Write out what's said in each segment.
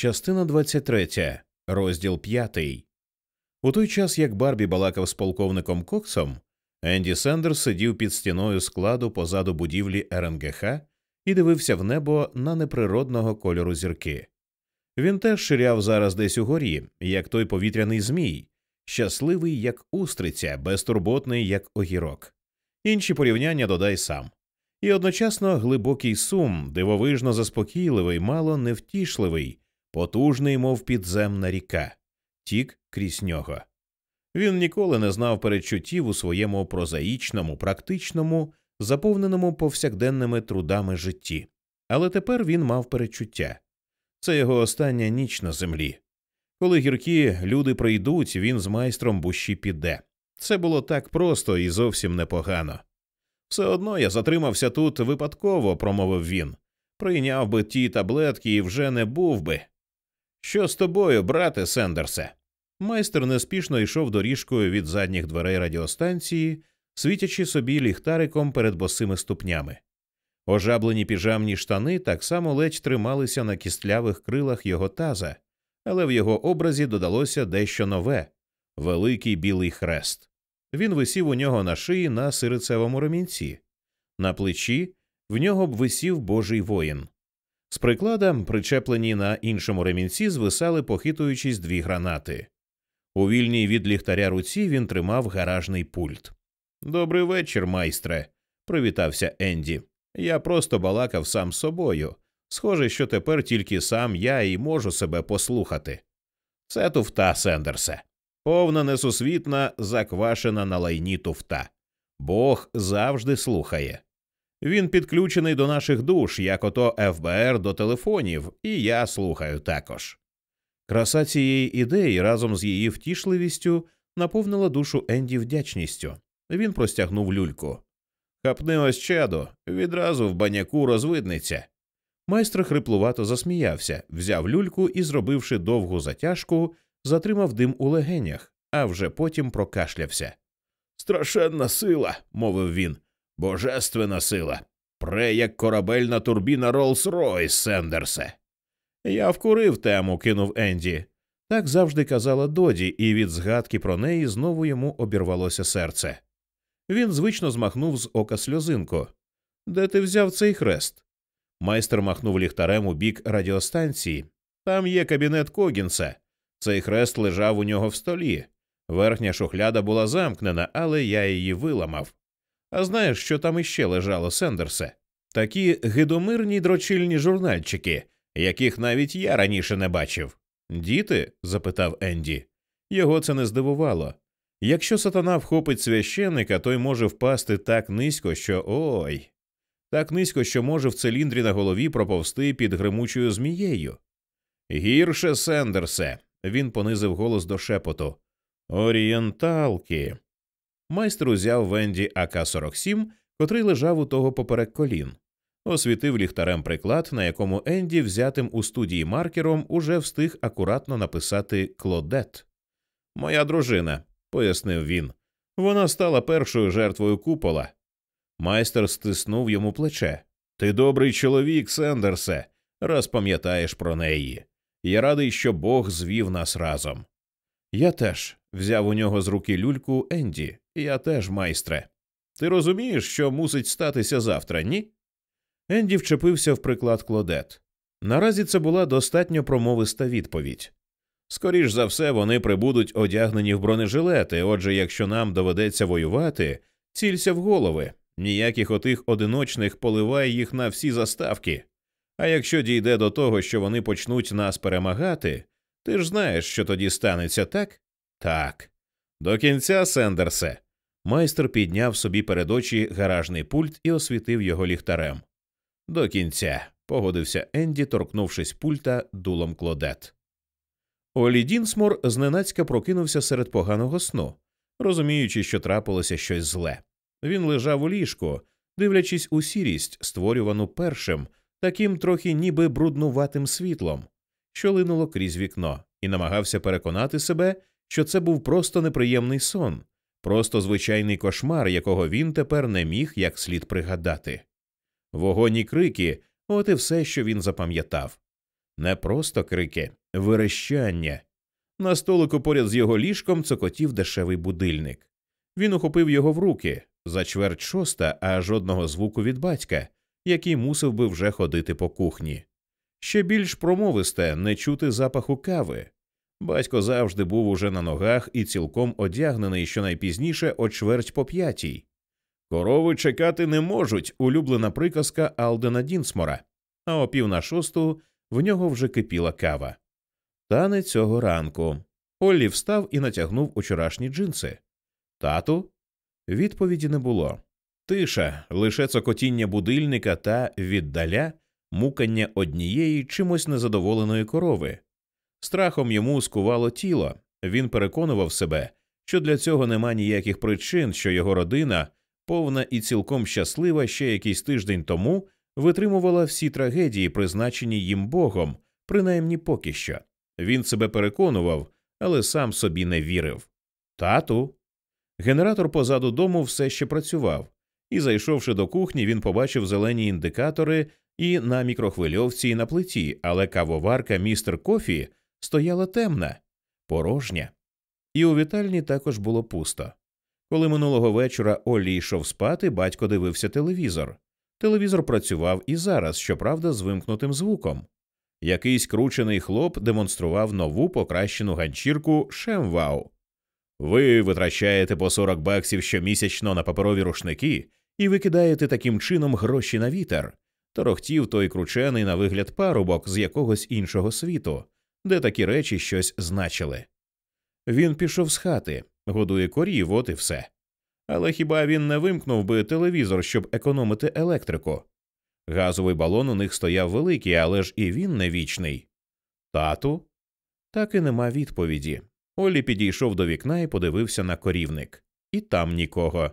Частина 23, розділ 5. У той час, як Барбі балакав з полковником Коксом, Енді Сендерс сидів під стіною складу позаду будівлі РНГХ і дивився в небо на неприродного кольору зірки. Він теж ширяв зараз десь угорі, як той повітряний змій, щасливий, як устриця, безтурботний, як огірок. Інші порівняння додай сам. І одночасно глибокий сум, дивовижно заспокійливий, мало невтішливий, потужний, мов підземна ріка, тік крізь нього. Він ніколи не знав передчуттів у своєму прозаїчному, практичному, заповненому повсякденними трудами житті, але тепер він мав передчуття це його остання ніч на землі. Коли гіркі люди прийдуть, він з майстром бущі піде. Це було так просто і зовсім непогано. Все одно я затримався тут випадково, промовив він. Прийняв би ті таблетки і вже не був би. Що з тобою, брате Сендерсе? Майстер неспішно йшов доріжкою від задніх дверей радіостанції, світячи собі ліхтариком перед босими ступнями. Ожаблені піжамні штани так само ледь трималися на кістлявих крилах його таза, але в його образі додалося дещо нове великий білий хрест. Він висів у нього на шиї на сирицевому ремінці, на плечі в нього б висів божий воїн. З приклада, причеплені на іншому ремінці, звисали, похитуючись дві гранати. У вільній від ліхтаря руці він тримав гаражний пульт. Добрий вечір, майстре, привітався Енді. Я просто балакав сам з собою. Схоже, що тепер тільки сам я і можу себе послухати. Це туфта, Сендерсе, повна несусвітна, заквашена на лайні туфта. Бог завжди слухає. Він підключений до наших душ, як ото ФБР до телефонів, і я слухаю також. Краса цієї ідеї разом з її втішливістю наповнила душу Енді вдячністю. Він простягнув люльку. Хапни ось чадо, відразу в баняку розвидниться. Майстер хриплувато засміявся, взяв люльку і, зробивши довгу затяжку, затримав дим у легенях, а вже потім прокашлявся. Страшенна сила, мовив він, божественна сила. Пре, як корабельна турбіна Роллс-Ройс, Сендерсе. Я вкурив тему, кинув Енді. Так завжди казала Доді, і від згадки про неї знову йому обірвалося серце. Він звично змахнув з ока сльозинку. Де ти взяв цей хрест? Майстер махнув ліхтарем у бік радіостанції. Там є кабінет Когінса. Цей хрест лежав у нього в столі. Верхня шухляда була замкнена, але я її виламав. А знаєш, що там іще лежало, Сендерсе? Такі гидомирні дрочильні журнальчики, яких навіть я раніше не бачив. Діти? запитав Енді. Його це не здивувало. Якщо сатана вхопить священника, той може впасти так низько, що ой, так низько, що може в циліндрі на голові проповсти під гримучою змією. Гірше, Сендерсе, він понизив голос до шепоту. Орієнталки. Майстер узяв Венді АК 47 котрий лежав у того поперек колін, освітив ліхтарем приклад, на якому Енді, взятим у студії маркером, уже встиг акуратно написати Клодет. Моя дружина пояснив він. Вона стала першою жертвою купола. Майстер стиснув йому плече. Ти добрий чоловік, Сендерсе, раз пам'ятаєш про неї. Я радий, що Бог звів нас разом. Я теж взяв у нього з руки люльку Енді, я теж, майстре. Ти розумієш, що мусить статися завтра, ні? Енді вчепився в приклад клодет. Наразі це була достатньо промовиста відповідь. Скоріш за все, вони прибудуть одягнені в бронежилети. Отже, якщо нам доведеться воювати, цілься в голови. Ніяких отих одиночних поливай їх на всі заставки. А якщо дійде до того, що вони почнуть нас перемагати, ти ж знаєш, що тоді станеться, так? Так. До кінця, Сендерсе. Майстер підняв собі перед очі гаражний пульт і освітив його ліхтарем. До кінця, погодився Енді, торкнувшись пульта дулом клодет. Олі Дінсмор зненацька прокинувся серед поганого сну, розуміючи, що трапилося щось зле. Він лежав у ліжку, дивлячись у сірість, створювану першим, таким трохи ніби бруднуватим світлом, що линуло крізь вікно, і намагався переконати себе, що це був просто неприємний сон, просто звичайний кошмар, якого він тепер не міг як слід пригадати. Вогонь і крики от і все, що він запам'ятав. Не просто крики, верещання. На столику поряд з його ліжком цокотів дешевий будильник. Він ухопив його в руки за чверть шоста, а жодного звуку від батька, який мусив би вже ходити по кухні. Ще більш промовисте не чути запаху кави. Батько завжди був уже на ногах і цілком одягнений щонайпізніше о чверть по п'ятій. Корови чекати не можуть, улюблена приказка Алдена Дінсмора, а о пів на шосту в нього вже кипіла кава. Та не цього ранку. Оллі встав і натягнув учорашні джинси. Тату? Відповіді не було. Тиша, лише цокотіння будильника та віддаля мукання однієї чимось незадоволеної корови. Страхом йому скувало тіло. Він переконував себе, що для цього нема ніяких причин, що його родина, повна і цілком щаслива ще якийсь тиждень тому, витримувала всі трагедії, призначені їм Богом, принаймні поки що. Він себе переконував, але сам собі не вірив. Тату. Генератор позаду дому все ще працював, і, зайшовши до кухні, він побачив зелені індикатори і на мікрохвильовці, і на плиті, але кавоварка містер Кофі стояла темна, порожня. І у вітальні також було пусто. Коли минулого вечора Оллі йшов спати, батько дивився телевізор. Телевізор працював і зараз, щоправда, з вимкнутим звуком. Якийсь кручений хлоп демонстрував нову покращену ганчірку Шемвау. Ви витрачаєте по 40 баксів щомісячно на паперові рушники і викидаєте таким чином гроші на вітер. Торохтів той кручений на вигляд парубок з якогось іншого світу, де такі речі щось значили. Він пішов з хати, годує корів, от і все. Але хіба він не вимкнув би телевізор, щоб економити електрику? Газовий балон у них стояв великий, але ж і він не вічний. Тату? Так і нема відповіді. Олі підійшов до вікна і подивився на корівник. І там нікого.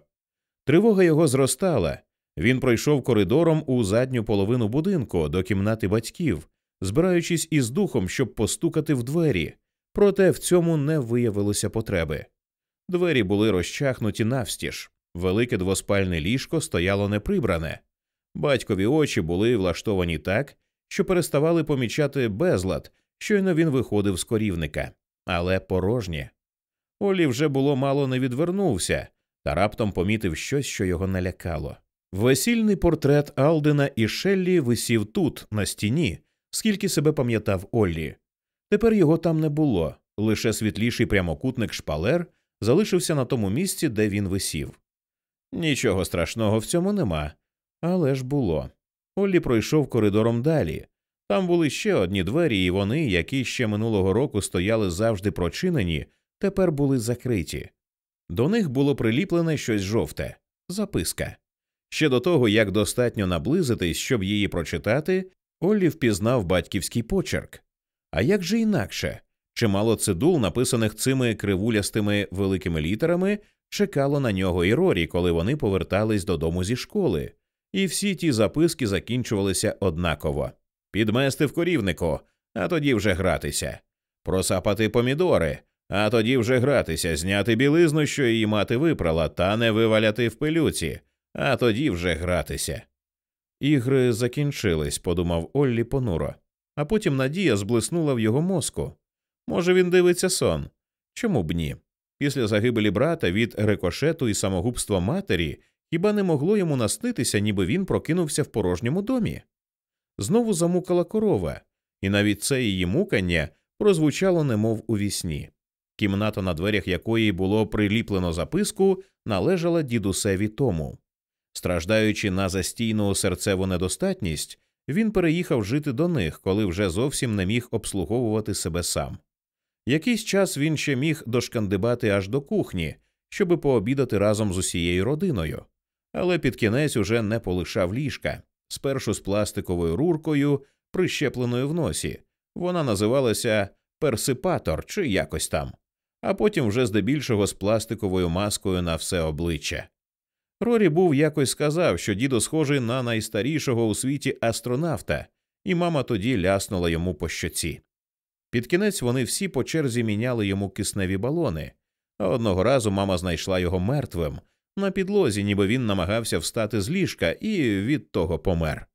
Тривога його зростала. Він пройшов коридором у задню половину будинку до кімнати батьків, збираючись із духом, щоб постукати в двері, проте в цьому не виявилося потреби. Двері були розчахнуті навстіж, велике двоспальне ліжко стояло неприбране. Батькові очі були влаштовані так, що переставали помічати безлад, щойно він виходив з корівника, але порожнє. Олі вже було мало не відвернувся, та раптом помітив щось, що його налякало. Весільний портрет Алдена і Шеллі висів тут, на стіні, скільки себе пам'ятав Оллі. Тепер його там не було, лише світліший прямокутник шпалер залишився на тому місці, де він висів. Нічого страшного в цьому нема, але ж було. Оллі пройшов коридором далі. Там були ще одні двері, і вони, які ще минулого року стояли завжди прочинені, тепер були закриті. До них було приліплене щось жовте записка. Ще до того, як достатньо наблизитись, щоб її прочитати, Оллі впізнав батьківський почерк. А як же інакше? Чимало цидул, написаних цими кривулястими великими літерами, чекало на нього і Рорі, коли вони повертались додому зі школи, і всі ті записки закінчувалися однаково підмести в корівнику, а тоді вже гратися, просапати помідори, а тоді вже гратися, зняти білизну, що її мати випрала, та не виваляти в пилюці, а тоді вже гратися. Ігри закінчились, подумав Оллі понуро, а потім надія зблиснула в його мозку. Може, він дивиться сон? Чому б ні? Після загибелі брата від рикошету і самогубства матері хіба не могло йому наснитися, ніби він прокинувся в порожньому домі? Знову замукала корова, і навіть це її мукання прозвучало немов у вісні. Кімната, на дверях якої було приліплено записку, належала дідусеві тому. Страждаючи на застійну серцеву недостатність, він переїхав жити до них, коли вже зовсім не міг обслуговувати себе сам. Якийсь час він ще міг дошкандибати аж до кухні, щоби пообідати разом з усією родиною, але під кінець уже не полишав ліжка, спершу з пластиковою руркою, прищепленою в носі. Вона називалася персипатор чи якось там, а потім вже здебільшого з пластиковою маскою на все обличчя. Рорі був якось сказав, що дідо схожий на найстарішого у світі астронавта, і мама тоді ляснула йому по щоці. Під кінець вони всі по черзі міняли йому кисневі балони, а одного разу мама знайшла його мертвим на підлозі, ніби він намагався встати з ліжка і від того помер.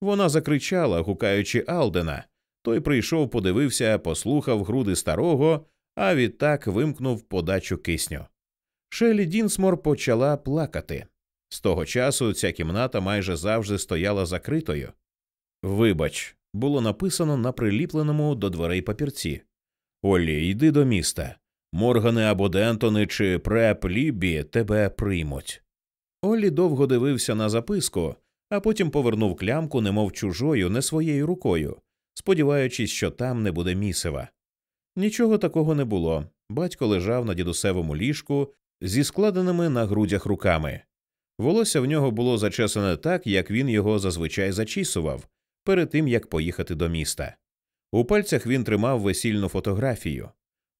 Вона закричала, гукаючи Алдена, Той прийшов, подивився, послухав груди старого, а відтак вимкнув подачу кисню. Шелі Дінсмор почала плакати. З того часу ця кімната майже завжди стояла закритою. Вибач, було написано на приліпленому до дверей папірці. Олі, йди до міста. Моргани або Дентони чи Преп Ліббі тебе приймуть. Оллі довго дивився на записку, а потім повернув клямку, немов чужою, не своєю рукою, сподіваючись, що там не буде місива. Нічого такого не було. Батько лежав на дідусевому ліжку зі складеними на грудях руками. Волосся в нього було зачесане так, як він його зазвичай зачісував, перед тим як поїхати до міста. У пальцях він тримав весільну фотографію.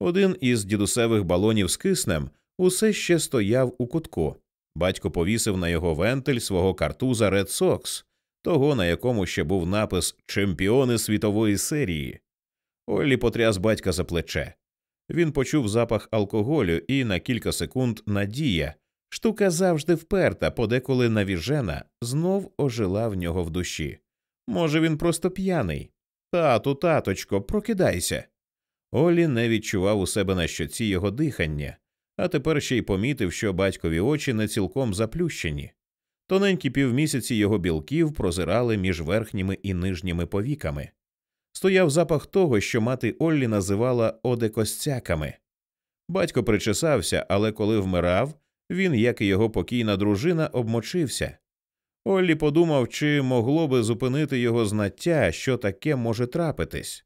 Один із дідусевих балонів з киснем усе ще стояв у кутку. Батько повісив на його вентиль свого картуза Red Sox, того, на якому ще був напис Чемпіони світової серії. Оллі потряс батька за плече. Він почув запах алкоголю і на кілька секунд надія, штука завжди вперта, подеколи навіжена, знов ожила в нього в душі. Може, він просто п'яний. Тату, таточко, прокидайся. Олі не відчував у себе на щоці його дихання, а тепер ще й помітив, що батькові очі не цілком заплющені. Тоненькі півмісяці його білків прозирали між верхніми і нижніми повіками. Стояв запах того, що мати Оллі називала одекостяками. Батько причесався, але коли вмирав, він, як і його покійна дружина, обмочився. Оллі подумав, чи могло би зупинити його знаття, що таке може трапитись.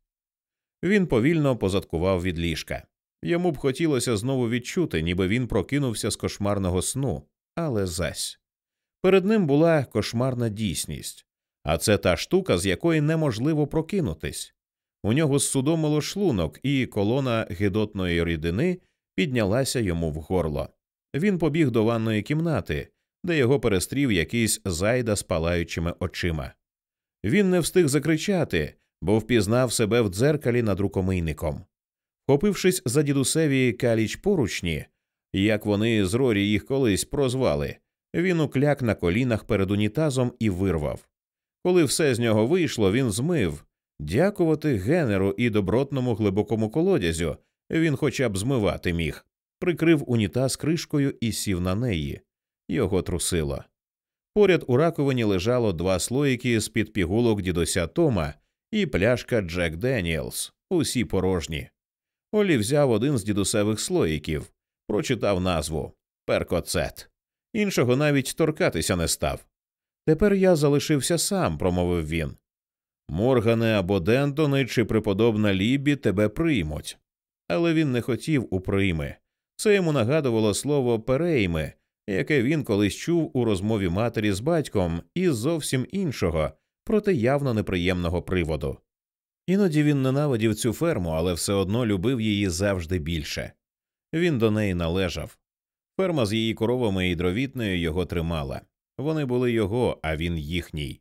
Він повільно позадкував від ліжка. Йому б хотілося знову відчути, ніби він прокинувся з кошмарного сну, але зась. Перед ним була кошмарна дійсність, а це та штука, з якої неможливо прокинутись. У нього судомило шлунок, і колона гидотної рідини піднялася йому в горло. Він побіг до ванної кімнати, де його перестрів якийсь зайда з палаючими очима. Він не встиг закричати, бо впізнав себе в дзеркалі над рукомийником. Хопившись за дідусеві каліч поручні, як вони з Рорі їх колись прозвали, він укляк на колінах перед унітазом і вирвав. Коли все з нього вийшло, він змив. Дякувати генеру і добротному глибокому колодязю він хоча б змивати міг, прикрив унітаз кришкою і сів на неї. Його трусило. Поряд у раковині лежало два слоїки з-під пігулок дідуся Тома і пляшка Джек Деніелс, усі порожні. Олі взяв один з дідусевих слоїків, прочитав назву Перкоцет. Іншого навіть торкатися не став. Тепер я залишився сам, промовив він. Моргане або Дентони чи преподобна Лібі тебе приймуть. Але він не хотів у прийми. Це йому нагадувало слово перейми, яке він колись чув у розмові матері з батьком із зовсім іншого, проте явно неприємного приводу. Іноді він ненавидів цю ферму, але все одно любив її завжди більше. Він до неї належав. Ферма з її коровами і дровітнею його тримала. Вони були його, а він їхній.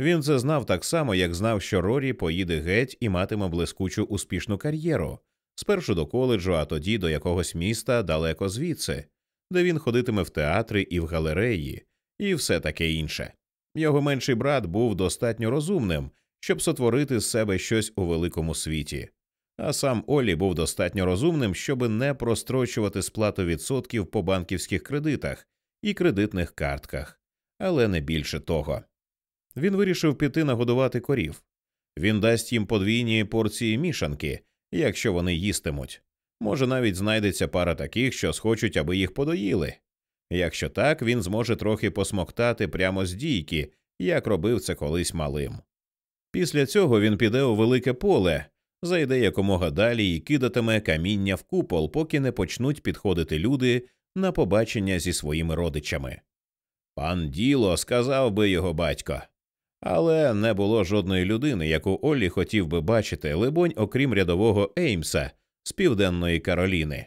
Він це знав так само, як знав, що Рорі поїде геть і матиме блискучу успішну кар'єру, спершу до коледжу, а тоді до якогось міста далеко звідси, де він ходитиме в театри і в галереї, і все таке інше. Його менший брат був достатньо розумним, щоб сотворити з себе щось у великому світі, а сам Олі був достатньо розумним, щоб не прострочувати сплату відсотків по банківських кредитах і кредитних картках, але не більше того. Він вирішив піти нагодувати корів. Він дасть їм подвійні порції мішанки, якщо вони їстимуть. Може, навіть знайдеться пара таких, що схочуть, аби їх подоїли. Якщо так, він зможе трохи посмоктати прямо з дійки, як робив це колись малим. Після цього він піде у велике поле, зайде якомога далі і кидатиме каміння в купол, поки не почнуть підходити люди на побачення зі своїми родичами. Пан діло, сказав би його батько. Але не було жодної людини, яку Оллі хотів би бачити, либонь, окрім рядового Еймса з південної Кароліни.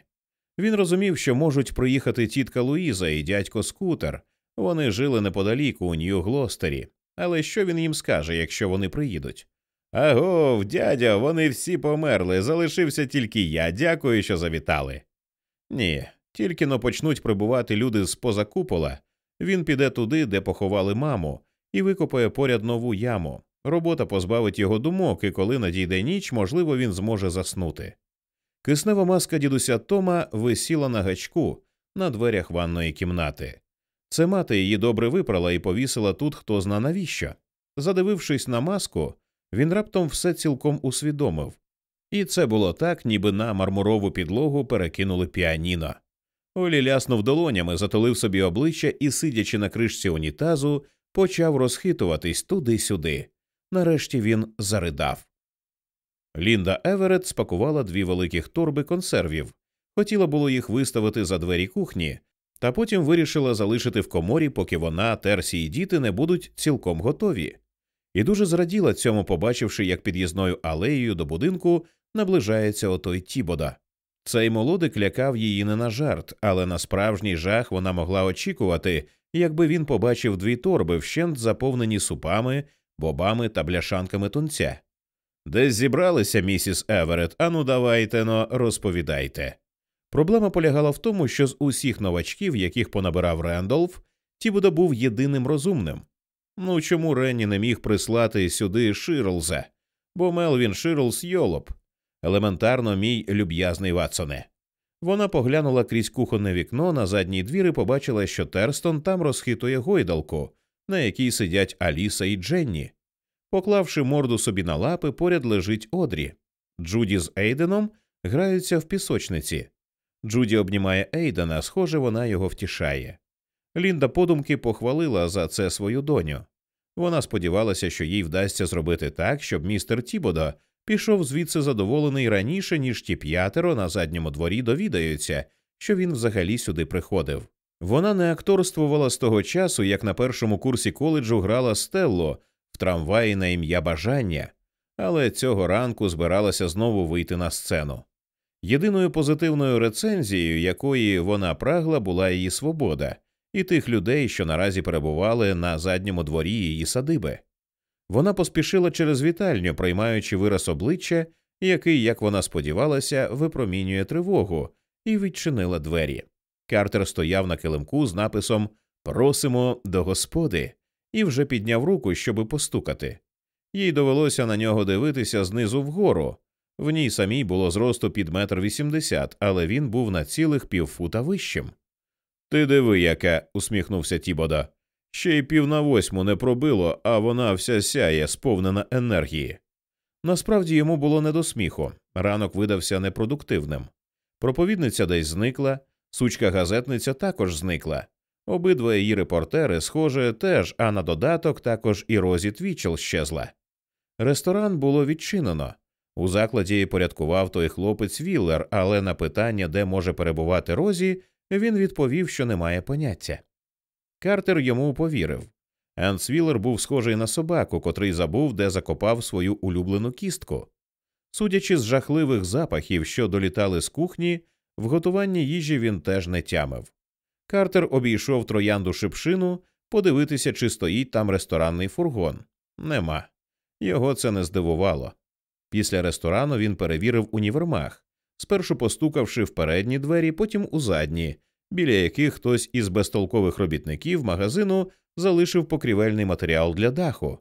Він розумів, що можуть приїхати тітка Луїза і дядько Скутер. Вони жили неподалік у Нью Глостері. Але що він їм скаже, якщо вони приїдуть? Агов, дядя, вони всі померли. Залишився тільки я. Дякую, що завітали. Ні, тільки но почнуть прибувати люди з поза купола. Він піде туди, де поховали маму, і викопає поряд нову яму, Робота позбавить його думок, і коли надійде ніч, можливо, він зможе заснути. Киснева маска дідуся Тома висіла на гачку на дверях ванної кімнати. Це мати її добре випрала і повісила тут хто зна навіщо. Задивившись на маску, він раптом все цілком усвідомив. І це було так, ніби на мармурову підлогу перекинули піаніно. Олі ляснув долонями, затолив собі обличчя і, сидячи на кришці унітазу, почав розхитуватись туди-сюди. Нарешті він заридав. Лінда Еверет спакувала дві великих торби консервів, хотіла було їх виставити за двері кухні, та потім вирішила залишити в коморі, поки вона, Терсі і діти не будуть цілком готові. І дуже зраділа цьому, побачивши, як під'їзною алеєю до будинку наближається отой Тібода. Цей молодик лякав її не на жарт, але на справжній жах вона могла очікувати, якби він побачив дві торби вщент заповнені супами, бобами та бляшанками тунця. Десь зібралися, місіс Еверет, ану давайте но розповідайте. Проблема полягала в тому, що з усіх новачків, яких понабирав Рендолф, Тібуда був єдиним розумним. Ну чому Ренні не міг прислати сюди Ширлза? Бо Мелвін Ширлз йолоп. Елементарно, мій люб'язний Ватсоне. Вона поглянула крізь кухонне вікно на задній двір і побачила, що Терстон там розхитує гойдалку, на якій сидять Аліса і Дженні. Поклавши морду собі на лапи, поряд лежить Одрі. Джуді з Ейденом граються в пісочниці. Джуді обнімає Ейдена, схоже, вона його втішає. Лінда подумки похвалила за це свою доню. Вона сподівалася, що їй вдасться зробити так, щоб містер Тібодо пішов звідси задоволений раніше, ніж ті п'ятеро на задньому дворі довідаються, що він взагалі сюди приходив. Вона не акторствувала з того часу, як на першому курсі коледжу грала Стелло в трамваї на ім'я бажання, але цього ранку збиралася знову вийти на сцену. Єдиною позитивною рецензією, якої вона прагла, була її свобода і тих людей, що наразі перебували на задньому дворі її садиби. Вона поспішила через вітальню, приймаючи вираз обличчя, який, як вона сподівалася, випромінює тривогу, і відчинила двері. Картер стояв на килимку з написом Просимо до господи і вже підняв руку, щоби постукати. Їй довелося на нього дивитися знизу вгору. В ній самій було зросту під метр вісімдесят, але він був на цілих півфута вищим. Ти диви, яка, усміхнувся Тібода. Ще й пів на восьму не пробило, а вона вся сяє, сповнена енергії. Насправді йому було не до сміху. Ранок видався непродуктивним. Проповідниця десь зникла, сучка газетниця також зникла. Обидва її репортери, схоже, теж, а на додаток також і Розі Твічел щезла. Ресторан було відчинено. У закладі порядкував той хлопець Віллер, але на питання, де може перебувати Розі, він відповів, що не має поняття. Картер йому повірив. Енс був схожий на собаку, котрий забув, де закопав свою улюблену кістку. Судячи з жахливих запахів, що долітали з кухні, в готуванні їжі він теж не тямив. Картер обійшов троянду шипшину подивитися, чи стоїть там ресторанний фургон. Нема. Його це не здивувало. Після ресторану він перевірив універмаг, спершу постукавши в передні двері, потім у задні, біля яких хтось із безтолкових робітників магазину залишив покрівельний матеріал для даху.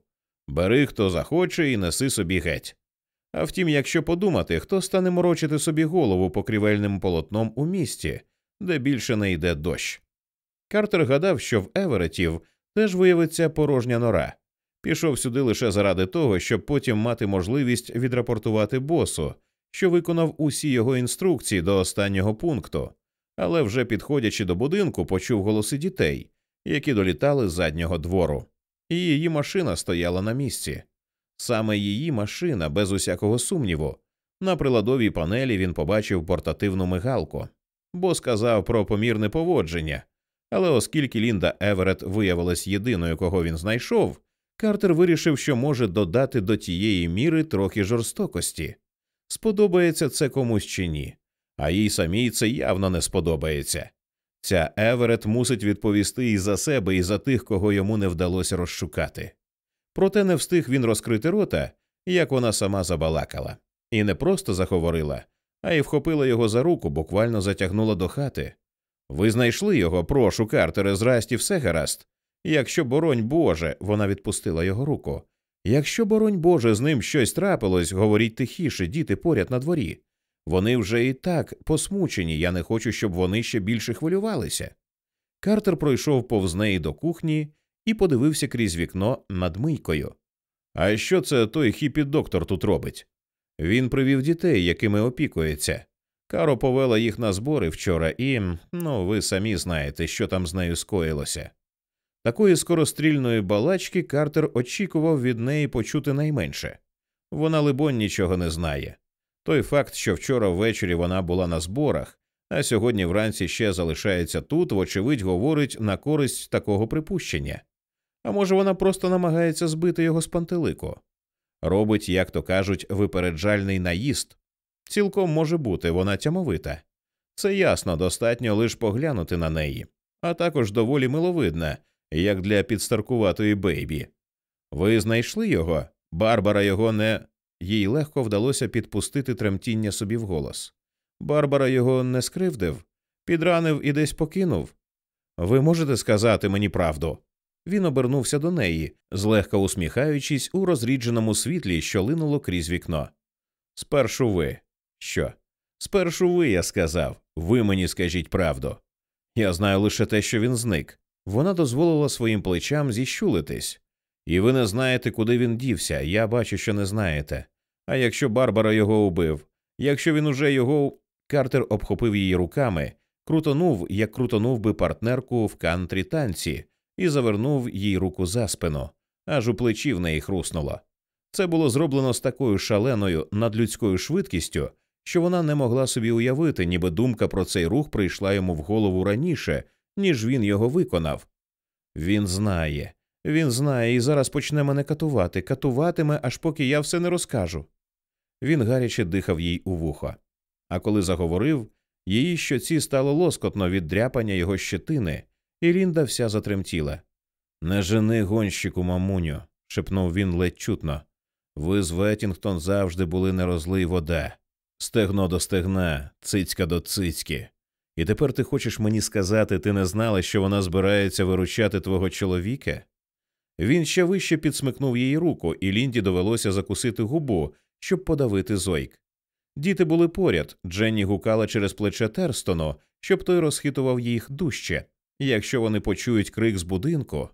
Бери хто захоче і неси собі геть. А втім, якщо подумати, хто стане морочити собі голову покрівельним полотном у місті, де більше не йде дощ. Картер гадав, що в Еверетів теж виявиться порожня нора. Пішов сюди лише заради того, щоб потім мати можливість відрапортувати босу, що виконав усі його інструкції до останнього пункту, але вже підходячи до будинку, почув голоси дітей, які долітали з заднього двору, і її машина стояла на місці. Саме її машина, без усякого сумніву. На приладовій панелі він побачив портативну мигалку, бо сказав про помірне поводження. Але оскільки Лінда Еверет виявилась єдиною, кого він знайшов, Картер вирішив, що може додати до тієї міри трохи жорстокості. Сподобається це комусь чи ні, а їй самій це явно не сподобається. Ця Еверет мусить відповісти і за себе, і за тих, кого йому не вдалося розшукати. Проте не встиг він розкрити рота, як вона сама забалакала, і не просто заговорила, а й вхопила його за руку, буквально затягнула до хати. Ви знайшли його, прошу, Картере, зрасті все гаразд. Якщо, боронь Боже, вона відпустила його руку. Якщо, боронь Боже, з ним щось трапилось, говоріть тихіше, діти поряд на дворі. Вони вже і так посмучені, я не хочу, щоб вони ще більше хвилювалися. Картер пройшов повз неї до кухні і подивився крізь вікно над мийкою. А що це той хіпі доктор тут робить? Він привів дітей, якими опікується. Каро повела їх на збори вчора, і ну, ви самі знаєте, що там з нею скоїлося. Такої скорострільної балачки Картер очікував від неї почути найменше. Вона, либонь, нічого не знає. Той факт, що вчора ввечері вона була на зборах, а сьогодні вранці ще залишається тут, вочевидь, говорить на користь такого припущення. А може, вона просто намагається збити його з пантелику, робить, як то кажуть, випереджальний наїзд. Цілком може бути, вона тямовита. Це ясно, достатньо лише поглянути на неї, а також доволі миловидна, як для підстаркуватої бейбі. Ви знайшли його? Барбара його не. Їй легко вдалося підпустити тремтіння собі в голос. Барбара його не скривдив, підранив і десь покинув. Ви можете сказати мені правду? Він обернувся до неї, злегка усміхаючись у розрідженому світлі, що линуло крізь вікно. Спершу ви. Що? Спершу ви, я сказав, ви мені скажіть правду. Я знаю лише те, що він зник. Вона дозволила своїм плечам зіщулитись. І ви не знаєте, куди він дівся. Я бачу, що не знаєте. А якщо Барбара його убив, якщо він уже його. Картер обхопив її руками, крутонув, як крутонув би партнерку в кантрі танці, і завернув їй руку за спину, аж у плечі в неї хруснуло. Це було зроблено з такою шаленою надлюдською швидкістю, що вона не могла собі уявити, ніби думка про цей рух прийшла йому в голову раніше, ніж він його виконав. Він знає, він знає і зараз почне мене катувати, катуватиме, аж поки я все не розкажу. Він гаряче дихав їй у вухо. А коли заговорив, її щоці стало лоскотно від дряпання його щетини, і Лінда вся затремтіла. Не жени гонщику, мамуню, шепнув він ледь чутно. Ви з Веттінгтон завжди були не розлий вода, стегно до стегна, цицька до цицьки. І тепер ти хочеш мені сказати, ти не знала, що вона збирається виручати твого чоловіка? Він ще вище підсмикнув її руку, і Лінді довелося закусити губу, щоб подавити зойк. Діти були поряд. Дженні гукала через плече Терстону, щоб той розхитував їх дужче. Якщо вони почують крик з будинку.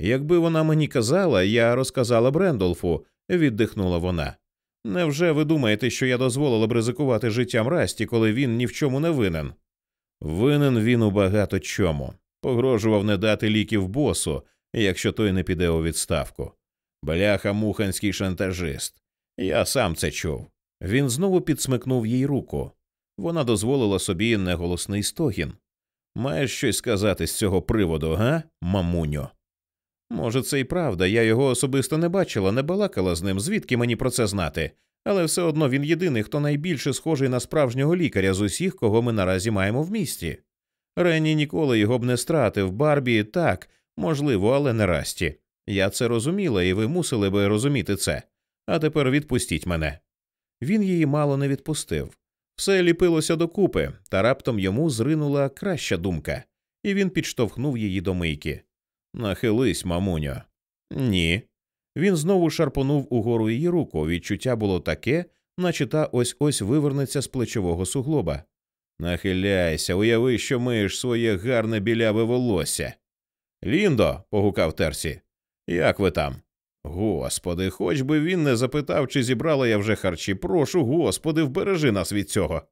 Якби вона мені казала, я розказала Брендолфу, віддихнула вона. Невже ви думаєте, що я дозволила б ризикувати життям Расті, коли він ні в чому не винен? Винен він у багато чому. Погрожував не дати ліків босу, якщо той не піде у відставку. Бляха муханський шантажист. Я сам це чув. Він знову підсмикнув їй руку. Вона дозволила собі неголосний стогін. Маєш щось сказати з цього приводу, га, мамуньо? Може, це й правда. Я його особисто не бачила, не балакала з ним, звідки мені про це знати, але все одно він єдиний, хто найбільше схожий на справжнього лікаря з усіх, кого ми наразі маємо в місті. Ренні ніколи його б не стратив, Барбі так, можливо, але не Расті. Я це розуміла, і ви мусили би розуміти це. А тепер відпустіть мене. Він її мало не відпустив. Все ліпилося докупи, та раптом йому зринула краща думка, і він підштовхнув її до мийки. Нахились, мамуньо. Ні. Він знову шарпонув угору її руку. Відчуття було таке, наче та ось ось вивернеться з плечового суглоба. Нахиляйся, уяви, що миєш своє гарне біляве волосся. Ліндо. погукав Терсі. Як ви там? Господи, хоч би він не запитав, чи зібрала я вже харчі. Прошу, господи, вбережи нас від цього.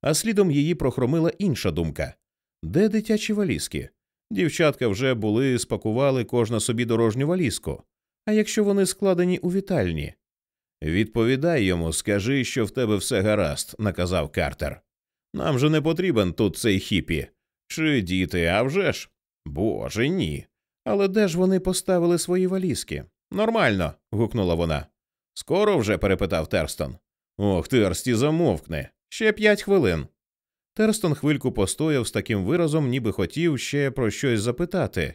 А слідом її прохромила інша думка де дитячі валізки? Дівчатка вже були, спакували кожна собі дорожню валізку. А якщо вони складені у вітальні? Відповідай йому, скажи, що в тебе все гаразд, наказав Картер. Нам же не потрібен тут цей хіпі. Чи діти, а вже ж? Боже ні. Але де ж вони поставили свої валізки? Нормально. гукнула вона. Скоро вже? перепитав Терстон. Ох, Терсті, замовкне. Ще п'ять хвилин. Терстон хвильку постояв з таким виразом, ніби хотів ще про щось запитати,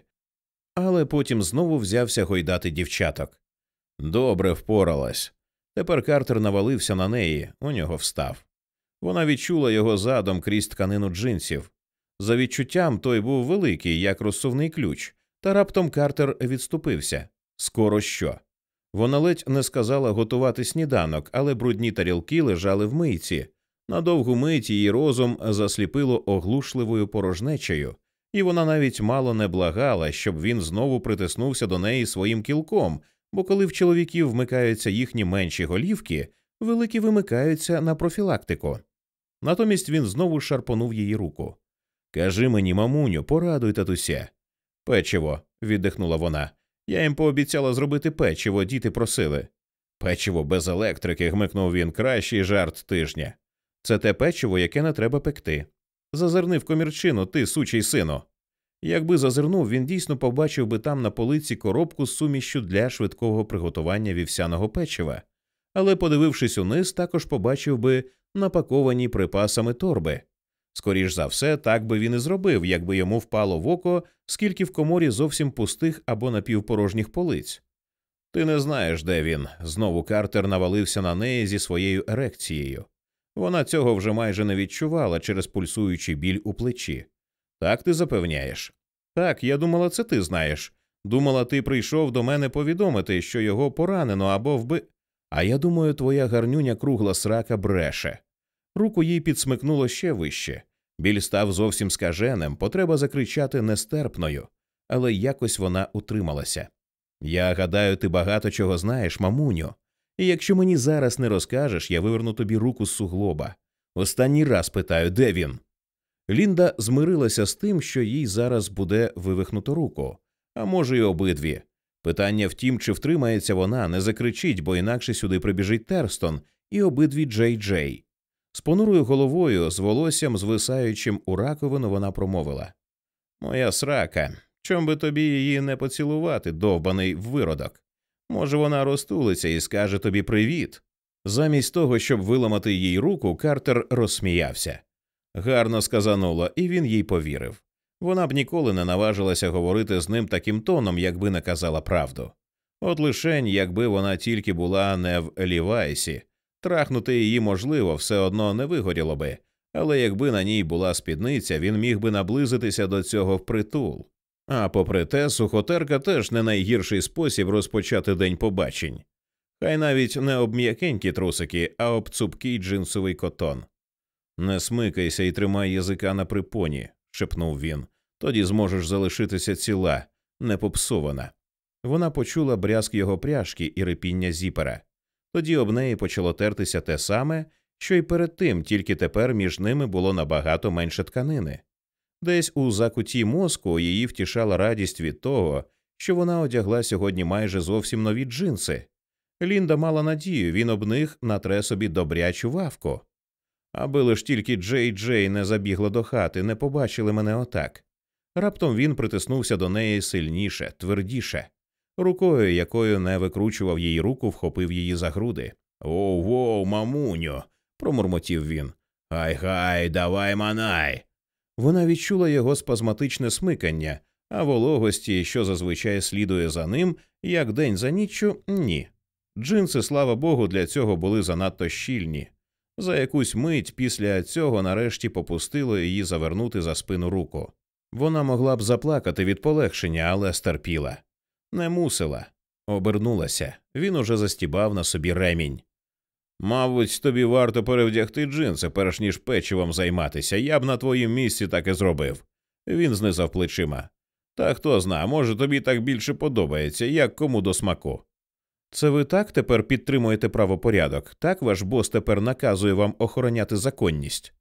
але потім знову взявся гойдати дівчаток. Добре впоралась. Тепер Картер навалився на неї, у нього встав. Вона відчула його задом крізь тканину джинсів. За відчуттям той був великий, як розсувний ключ, та раптом Картер відступився. Скоро що? Вона ледь не сказала готувати сніданок, але брудні тарілки лежали в мийці. На довгу мить її розум засліпило оглушливою порожнечею, і вона навіть мало не благала, щоб він знову притиснувся до неї своїм кілком, бо коли в чоловіків вмикаються їхні менші голівки, великі вимикаються на профілактику. Натомість він знову шарпонув її руку. Кажи мені, мамуню, порадуй татуся. Печиво, віддихнула вона. Я їм пообіцяла зробити печиво, діти просили. Печиво без електрики, гмикнув він, кращий жарт тижня. Це те печиво, яке не треба пекти. Зазирни в комірчину, ти, сучий сину. Якби зазирнув, він дійсно побачив би там на полиці коробку з сумішю для швидкого приготування вівсяного печива, але, подивившись униз, також побачив би напаковані припасами торби. Скоріш за все, так би він і зробив, якби йому впало в око, скільки в коморі зовсім пустих або напівпорожніх полиць. Ти не знаєш, де він. Знову Картер навалився на неї зі своєю ерекцією. Вона цього вже майже не відчувала через пульсуючий біль у плечі. Так ти запевняєш? Так, я думала, це ти знаєш. Думала, ти прийшов до мене повідомити, що його поранено або вби. А я думаю, твоя гарнюня кругла срака бреше. Руку їй підсмикнуло ще вище. Біль став зовсім скаженим, потреба закричати нестерпною, але якось вона утрималася. Я гадаю, ти багато чого знаєш, мамуню, і якщо мені зараз не розкажеш, я виверну тобі руку з суглоба. Останній раз питаю, де він? Лінда змирилася з тим, що їй зараз буде вивихнуто руку, а може, й обидві. Питання в тім, чи втримається вона, не закричить, бо інакше сюди прибіжить Терстон і обидві Джей Джей. З понурою головою, з волоссям, звисаючим у раковину, вона промовила Моя срака, чом би тобі її не поцілувати, довбаний виродок? Може, вона розтулиться і скаже тобі привіт. Замість того, щоб виламати їй руку, Картер розсміявся. Гарно сказануло, і він їй повірив. Вона б ніколи не наважилася говорити з ним таким тоном, якби не казала правду. От лишень, якби вона тільки була не в Лівайсі, трахнути її, можливо, все одно не вигоріло би, але якби на ній була спідниця, він міг би наблизитися до цього впритул. А попри те, сухотерка теж не найгірший спосіб розпочати день побачень. Хай навіть не об м'якенькі трусики, а об цупкий джинсовий котон. Не смикайся і тримай язика на припоні, шепнув він. Тоді зможеш залишитися ціла, не попсована. Вона почула брязк його пряжки і репіння зіпера. Тоді об неї почало тертися те саме, що й перед тим, тільки тепер між ними було набагато менше тканини. Десь у закуті мозку її втішала радість від того, що вона одягла сьогодні майже зовсім нові джинси. Лінда мала надію, він об них натре собі добрячу вавку. Аби лиш тільки Джей Джей не забігла до хати, не побачили мене отак. Раптом він притиснувся до неї сильніше, твердіше, рукою, якою не викручував її руку, вхопив її за груди. Оу, воу, мамуню. промурмотів він. Гай гай, давай манай. Вона відчула його спазматичне смикання, а вологості, що зазвичай слідує за ним, як день за ніччю, ні. Джинси, слава Богу, для цього були занадто щільні. За якусь мить після цього нарешті попустило її завернути за спину руку. Вона могла б заплакати від полегшення, але стерпіла. Не мусила. Обернулася. Він уже застібав на собі ремінь. Мабуть, тобі варто перевдягти джинси, перш ніж печивом займатися. Я б на твоїм місці так і зробив. Він знизав плечима. Та хто зна, може, тобі так більше подобається, як кому до смаку. Це ви так тепер підтримуєте правопорядок, так ваш бос тепер наказує вам охороняти законність.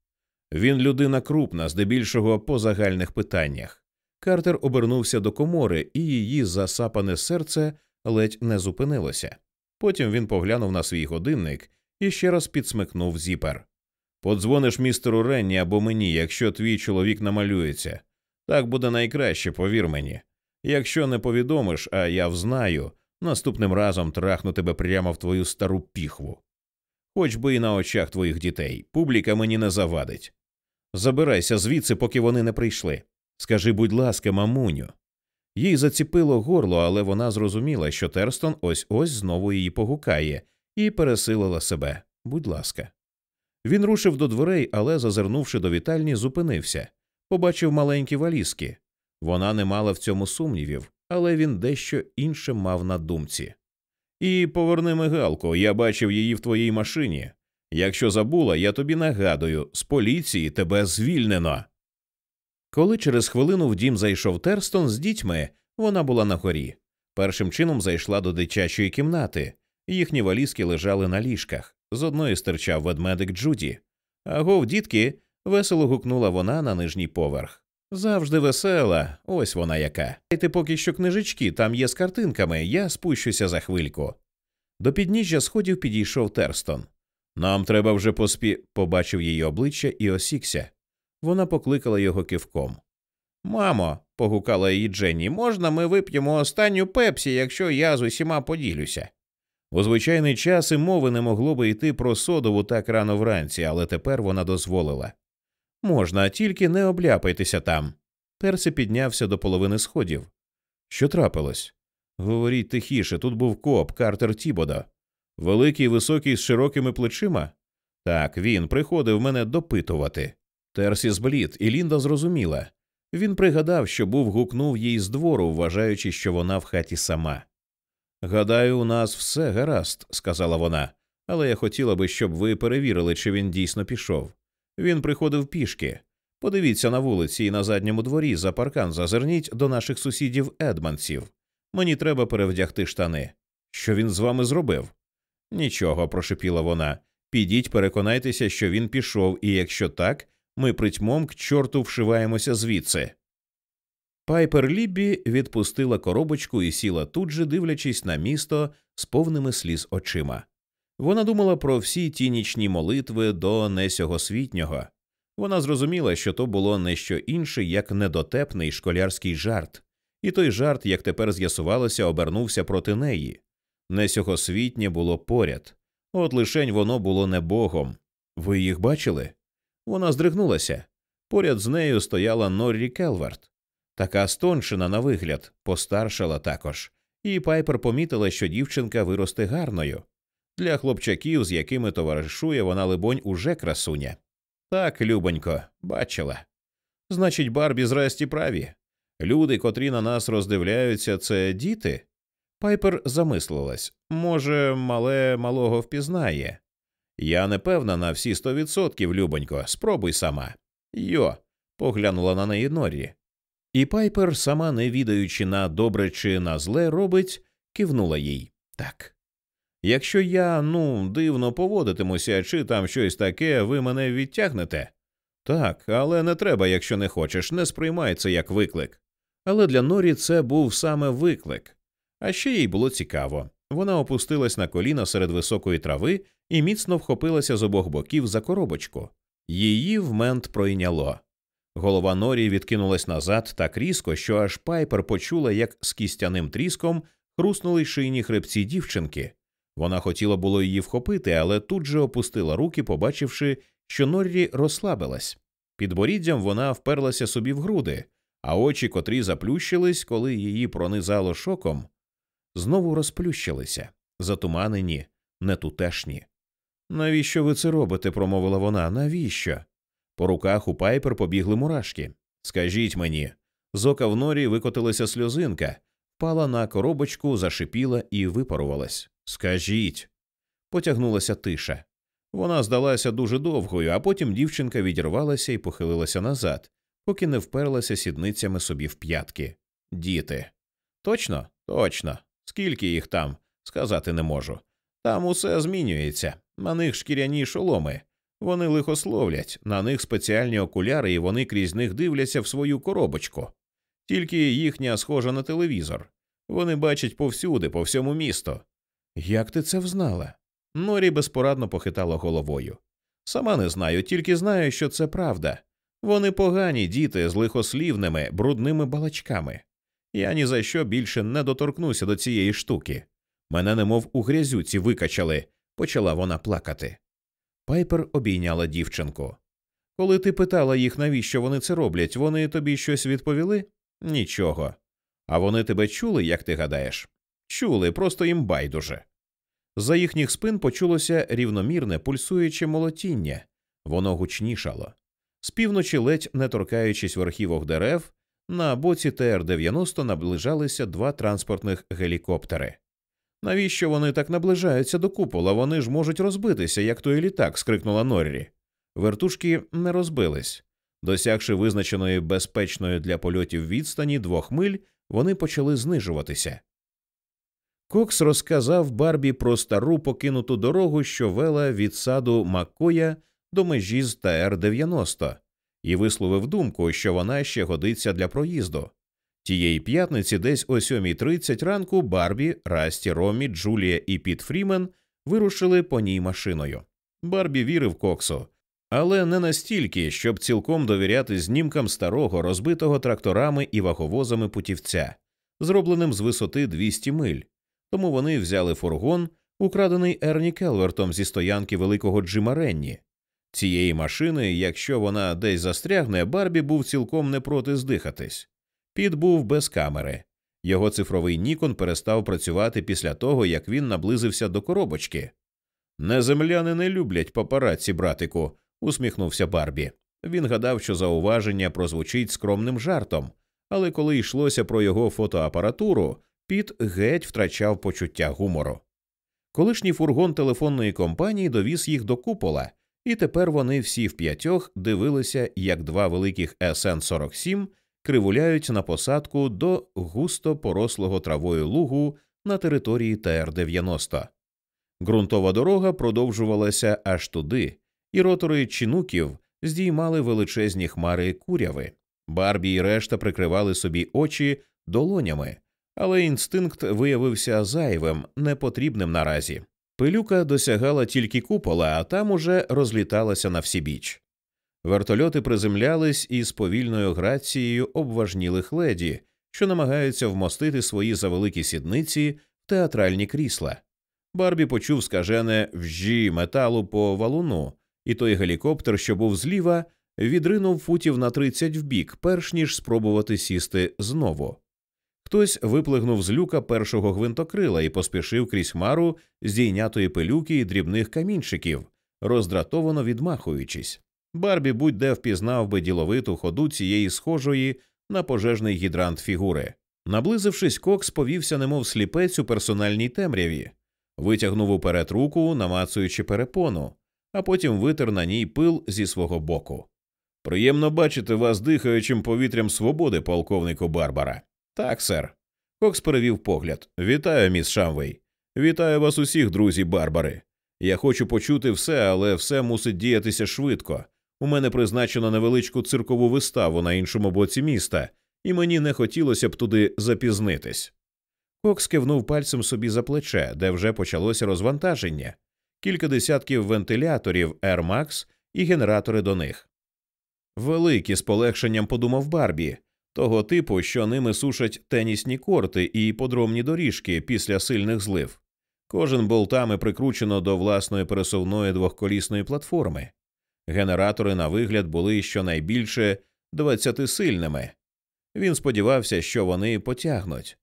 Він людина крупна, здебільшого по загальних питаннях. Картер обернувся до комори, і її засапане серце ледь не зупинилося. Потім він поглянув на свій годинник і ще раз підсмикнув зіпер. Подзвониш містеру Ренні або мені, якщо твій чоловік намалюється. Так буде найкраще, повір мені. Якщо не повідомиш, а я взнаю, наступним разом трахну тебе прямо в твою стару піхву. Хоч би і на очах твоїх дітей, публіка мені не завадить. Забирайся звідси, поки вони не прийшли. Скажи, будь ласка, мамуню. Їй заціпило горло, але вона зрозуміла, що Терстон ось ось знову її погукає, і пересилила себе. Будь ласка. Він рушив до дверей, але, зазирнувши до вітальні, зупинився, побачив маленькі валізки. Вона не мала в цьому сумнівів, але він дещо інше мав на думці. І поверни мигалку, я бачив її в твоїй машині. Якщо забула, я тобі нагадую з поліції тебе звільнено. Коли через хвилину в дім зайшов Терстон з дітьми, вона була на горі. Першим чином зайшла до дитячої кімнати. Їхні валізки лежали на ліжках. З одної стирчав ведмедик Джуді. Агов, дітки, весело гукнула вона на нижній поверх. Завжди весела, ось вона яка. Дайте поки що книжечки, там є з картинками, я спущуся за хвильку. До підніжжя сходів підійшов Терстон. Нам треба вже поспі. побачив її обличчя і осікся. Вона покликала його кивком. Мамо, погукала її Дженні, можна ми вип'ємо останню пепсі, якщо я з усіма поділюся. У звичайний час і мови не могло би йти про содову так рано вранці, але тепер вона дозволила. Можна, тільки не обляпайтеся там. Перси піднявся до половини сходів. Що трапилось? Говоріть тихіше, тут був коп Картер Тібода. Великий, високий з широкими плечима? Так, він приходив мене допитувати. Терсі зблід, і Лінда зрозуміла. Він пригадав, що був гукнув їй з двору, вважаючи, що вона в хаті сама. Гадаю, у нас все гаразд, сказала вона, але я хотіла би, щоб ви перевірили, чи він дійсно пішов. Він приходив пішки. Подивіться на вулиці і на задньому дворі за паркан зазирніть до наших сусідів Едманців. Мені треба перевдягти штани. Що він з вами зробив? Нічого, прошепіла вона. Підіть, переконайтеся, що він пішов, і якщо так, ми притьмом к чорту вшиваємося звідси. Пайпер Ліббі відпустила коробочку і сіла тут же, дивлячись на місто з повними сліз очима. Вона думала про всі ті нічні молитви до несьогосвітнього. Вона зрозуміла, що то було не що інше, як недотепний школярський жарт, і той жарт, як тепер з'ясувалося, обернувся проти неї. Несьогосвітнє було поряд, от лишень воно було не богом. Ви їх бачили? Вона здригнулася. Поряд з нею стояла Норрі Келвард. Така стончена на вигляд, постаршала також, і Пайпер помітила, що дівчинка виросте гарною. Для хлопчаків, з якими товаришує, вона, либонь, уже красуня. Так, любонько, бачила. Значить, Барбі зрасті праві. Люди, котрі на нас роздивляються, це діти. Пайпер замислилась може, мале малого впізнає. Я не певна на всі сто відсотків, любонько, спробуй сама. Йо, поглянула на неї Норрі. І Пайпер, сама не відаючи на добре чи на зле, робить, кивнула їй так. Якщо я, ну, дивно поводитимуся, чи там щось таке, ви мене відтягнете. Так, але не треба, якщо не хочеш, не сприймай це як виклик. Але для Норі це був саме виклик. А ще їй було цікаво. Вона опустилась на коліна серед високої трави і міцно вхопилася з обох боків за коробочку. Її в мент пройняло. Голова Норі відкинулась назад так різко, що аж пайпер почула, як з кістяним тріском хруснули шийні хребці дівчинки. Вона хотіла було її вхопити, але тут же опустила руки, побачивши, що Норрі розслабилась. Під боріддям вона вперлася собі в груди, а очі, котрі заплющились, коли її пронизало шоком, знову розплющилися, затуманені, нетутешні. Навіщо ви це робите? промовила вона. Навіщо? По руках у пайпер побігли мурашки. Скажіть мені. З ока в норі викотилася сльозинка, впала на коробочку, зашипіла і випарувалась. Скажіть. Потягнулася тиша. Вона здалася дуже довгою, а потім дівчинка відірвалася і похилилася назад, поки не вперлася сідницями собі в п'ятки. Діти. Точно? Точно. Скільки їх там? Сказати не можу. Там усе змінюється. На них шкіряні шоломи. Вони лихословлять, на них спеціальні окуляри, і вони крізь них дивляться в свою коробочку. Тільки їхня схожа на телевізор. Вони бачать повсюди, по всьому місту. Як ти це взнала? Норі безпорадно похитала головою. Сама не знаю, тільки знаю, що це правда. Вони погані діти з лихослівними, брудними балачками. Я ні за що більше не доторкнуся до цієї штуки. Мене немов у грязюці викачали, почала вона плакати. Пайпер обійняла дівчинку. Коли ти питала їх, навіщо вони це роблять, вони тобі щось відповіли? Нічого. А вони тебе чули, як ти гадаєш? Чули, просто їм байдуже. За їхніх спин почулося рівномірне пульсуюче молотіння, воно гучнішало. З півночі, ледь не торкаючись верхівок дерев, на боці ТР-90 наближалися два транспортних гелікоптери. Навіщо вони так наближаються до купола? Вони ж можуть розбитися, як той літак, скрикнула Норрі. Вертушки не розбились. Досягши визначеної безпечної для польотів відстані двох миль, вони почали знижуватися. Кокс розказав Барбі про стару покинуту дорогу, що вела від саду Маккоя до межі з ТР-90, і висловив думку, що вона ще годиться для проїзду. Тієї п'ятниці, десь о 7.30 ранку, Барбі, Расті, Ромі, Джулія і Піт Фрімен вирушили по ній машиною. Барбі вірив Коксу, але не настільки, щоб цілком довіряти знімкам старого, розбитого тракторами і ваговозами путівця, зробленим з висоти 200 миль. Тому вони взяли фургон, украдений Ерні Келвертом зі стоянки великого Джима Ренні. Цієї машини, якщо вона десь застрягне, Барбі був цілком не проти здихатись. Піт був без камери. Його цифровий Нікон перестав працювати після того, як він наблизився до коробочки. Неземляни не люблять папараці, братику, усміхнувся Барбі. Він гадав, що зауваження прозвучить скромним жартом, але коли йшлося про його фотоапаратуру, Піт геть втрачав почуття гумору. Колишній фургон телефонної компанії довіз їх до купола, і тепер вони всі в п'ятьох дивилися, як два великих СН 47 кривуляють на посадку до густо порослого травою лугу на території ТР-90. Ґрунтова дорога продовжувалася аж туди, і ротори чинуків здіймали величезні хмари куряви. Барбі і решта прикривали собі очі долонями, але інстинкт виявився зайвим, непотрібним наразі. Пилюка досягала тільки купола, а там уже розліталася на всі біч. Вертольоти приземлялись із повільною грацією обважнілих леді, що намагаються вмостити свої завеликі сідниці в театральні крісла. Барбі почув скажене вжі металу по валуну, і той гелікоптер, що був зліва, відринув футів на 30 вбік, перш ніж спробувати сісти знову. Хтось виплигнув з люка першого гвинтокрила і поспішив крізь хмару здійнятої пилюки і дрібних камінчиків, роздратовано відмахуючись. Барбі будь-де впізнав би діловиту ходу цієї схожої на пожежний гідрант фігури. Наблизившись, Кокс повівся, немов сліпець у персональній темряві, витягнув уперед руку, намацуючи перепону, а потім витер на ній пил зі свого боку. Приємно бачити вас дихаючим повітрям свободи, полковнику Барбара. Так, сер. Кокс перевів погляд. Вітаю, міс Шамвей. Вітаю вас усіх, друзі Барбари. Я хочу почути все, але все мусить діятися швидко. У мене призначено невеличку циркову виставу на іншому боці міста, і мені не хотілося б туди запізнитись. Кокс кивнув пальцем собі за плече, де вже почалося розвантаження, кілька десятків вентиляторів Air Max і генератори до них. Великі з полегшенням подумав Барбі, того типу, що ними сушать тенісні корти і подромні доріжки після сильних злив. Кожен болтами прикручено до власної пересувної двохколісної платформи. Генератори на вигляд були щонайбільше двадцятисильними. Він сподівався, що вони потягнуть.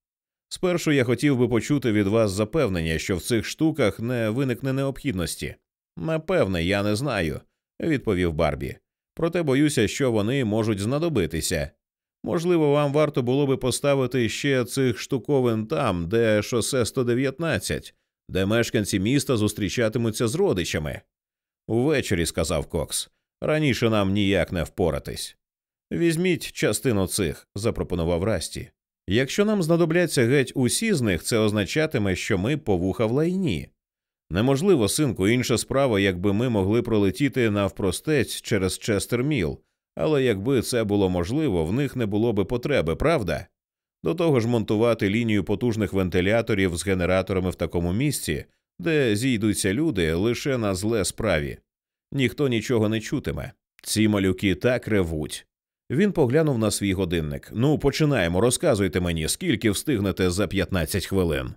Спершу я хотів би почути від вас запевнення, що в цих штуках не виникне необхідності. Напевне, я не знаю, відповів Барбі. Проте боюся, що вони можуть знадобитися. Можливо, вам варто було би поставити ще цих штуковин там, де шосе 119, де мешканці міста зустрічатимуться з родичами. Увечері, сказав Кокс, раніше нам ніяк не впоратись. Візьміть частину цих, запропонував Расті. Якщо нам знадобляться геть усі з них, це означатиме, що ми повуха в лайні. Неможливо, синку, інша справа, якби ми могли пролетіти навпростець через Честерміл, але якби це було можливо, в них не було би потреби, правда? До того ж, монтувати лінію потужних вентиляторів з генераторами в такому місці, де зійдуться люди лише на зле справі. Ніхто нічого не чутиме. Ці малюки так ревуть. Він поглянув на свій годинник. Ну, починаємо, розказуйте мені, скільки встигнете за 15 хвилин.